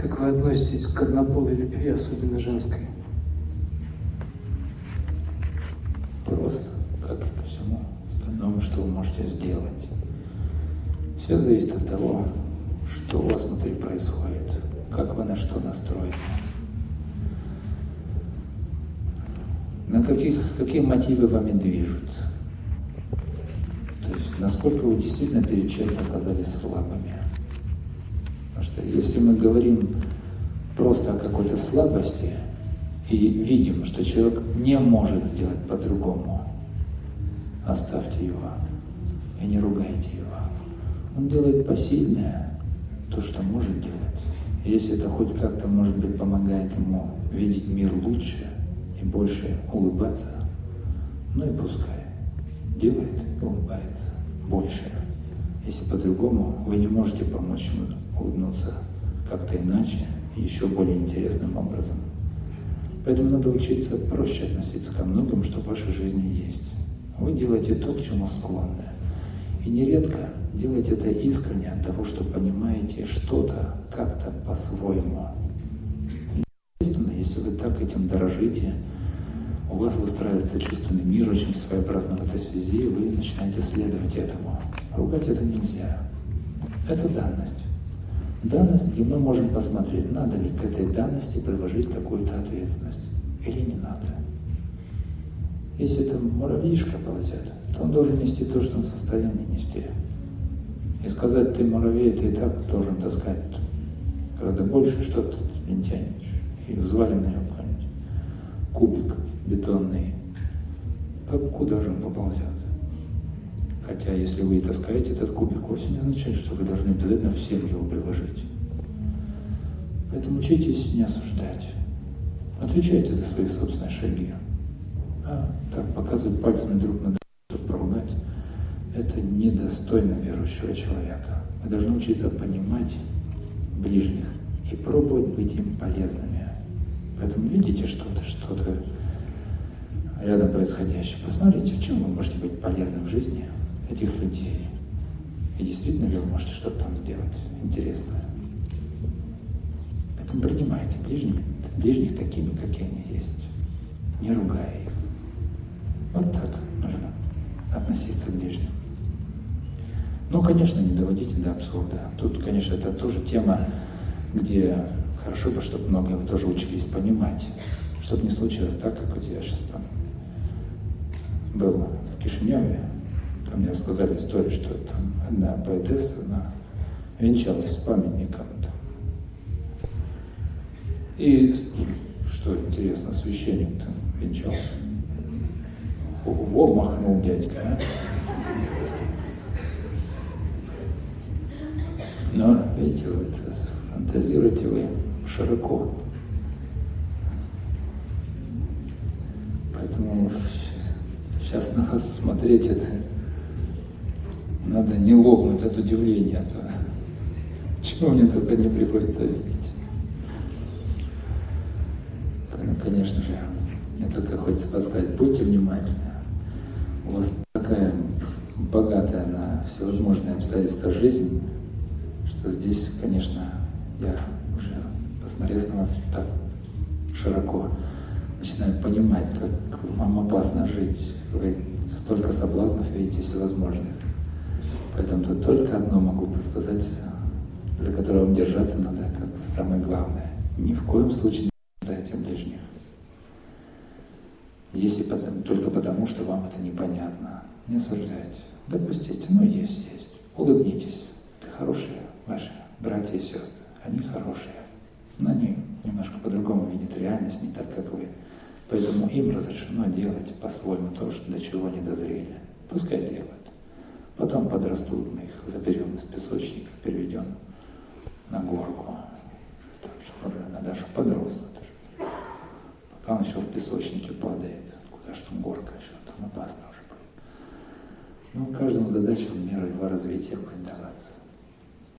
Как вы относитесь к однополой любви, особенно женской? Просто, как и ко всему остальному, что вы можете сделать. Все зависит от того, что у вас внутри происходит, как вы на что настроены. На каких, какие мотивы вами движут? То есть, насколько вы действительно перед чем-то оказались слабыми. Потому что если мы говорим просто о какой-то слабости и видим, что человек не может сделать по-другому, оставьте его и не ругайте его. Он делает посильное, то, что может делать. Если это хоть как-то, может быть, помогает ему видеть мир лучше и больше улыбаться, ну и пускай. Делает и улыбается больше. Если по-другому вы не можете помочь ему улыбнуться как-то иначе, еще более интересным образом. Поэтому надо учиться проще относиться ко многому, что в вашей жизни есть. Вы делаете то, к чему склонны. И нередко делаете это искренне от того, что понимаете что-то как-то по-своему. Естественно, если вы так этим дорожите, у вас выстраивается чувственный мир очень своеобразно в этой связи, и вы начинаете следовать этому. Ругать это нельзя. Это данность. Данность, где мы можем посмотреть, надо ли к этой данности приложить какую-то ответственность или не надо. Если это муравьишка ползет, то он должен нести то, что он в состоянии нести. И сказать, ты муравей, ты и так должен таскать гораздо больше, что ты не тянешь. И взвалим на него какой-нибудь кубик бетонный. Как куда же он поползет? Хотя, если вы таскаете этот кубик, вовсе не означает, что вы должны обязательно всем его приложить. Поэтому учитесь не осуждать. Отвечайте за свои собственные шаги. А так показывать пальцами друг на друга, чтобы поругать, это недостойно верующего человека. Мы должны учиться понимать ближних и пробовать быть им полезными. Поэтому видите что-то, что-то рядом происходящее. Посмотрите, в чем вы можете быть полезным в жизни этих людей. И действительно ли вы можете что-то там сделать интересное. Поэтому принимайте ближних, ближних такими, какие они есть, не ругая их. Вот так нужно относиться к ближним. Ну, конечно, не доводите до абсурда. Тут, конечно, это тоже тема, где хорошо бы, чтобы многое вы тоже учились понимать, чтобы не случилось так, как вот я сейчас там был в Кишиневе, там мне рассказали историю, что там одна поэтесса, она венчалась с памятником. Там. И что интересно, священник там венчал. Во, махнул дядька, а? Но, видите, вы это фантазируете вы широко. Поэтому сейчас на вас смотреть это надо не лопнуть от удивления, а то чего мне только не приходится видеть. Ну, конечно же, мне только хочется подсказать, будьте внимательны. У вас такая богатая на всевозможные обстоятельства жизнь, что здесь, конечно, я уже, посмотрев на вас так широко, начинаю понимать, как вам опасно жить. Вы столько соблазнов видите всевозможных. Поэтому тут только одно могу подсказать, за которое вам держаться надо, как самое главное. Ни в коем случае не осуждайте ближних. Если потому, только потому, что вам это непонятно. Не осуждайте. Допустите, ну есть, есть. Улыбнитесь. Это хорошие ваши братья и сестры. Они хорошие. Но они немножко по-другому видят реальность, не так, как вы. Поэтому им разрешено делать по-своему то, что для чего они дозрели. Пускай делают. Потом подрастут, мы их заберем из песочника, переведем на горку. Там, чтобы надо, чтобы подрос. Пока он еще в песочнике падает. Куда же там горка еще, там опасно уже будет. Ну, каждому задача в меру его развития будет даваться.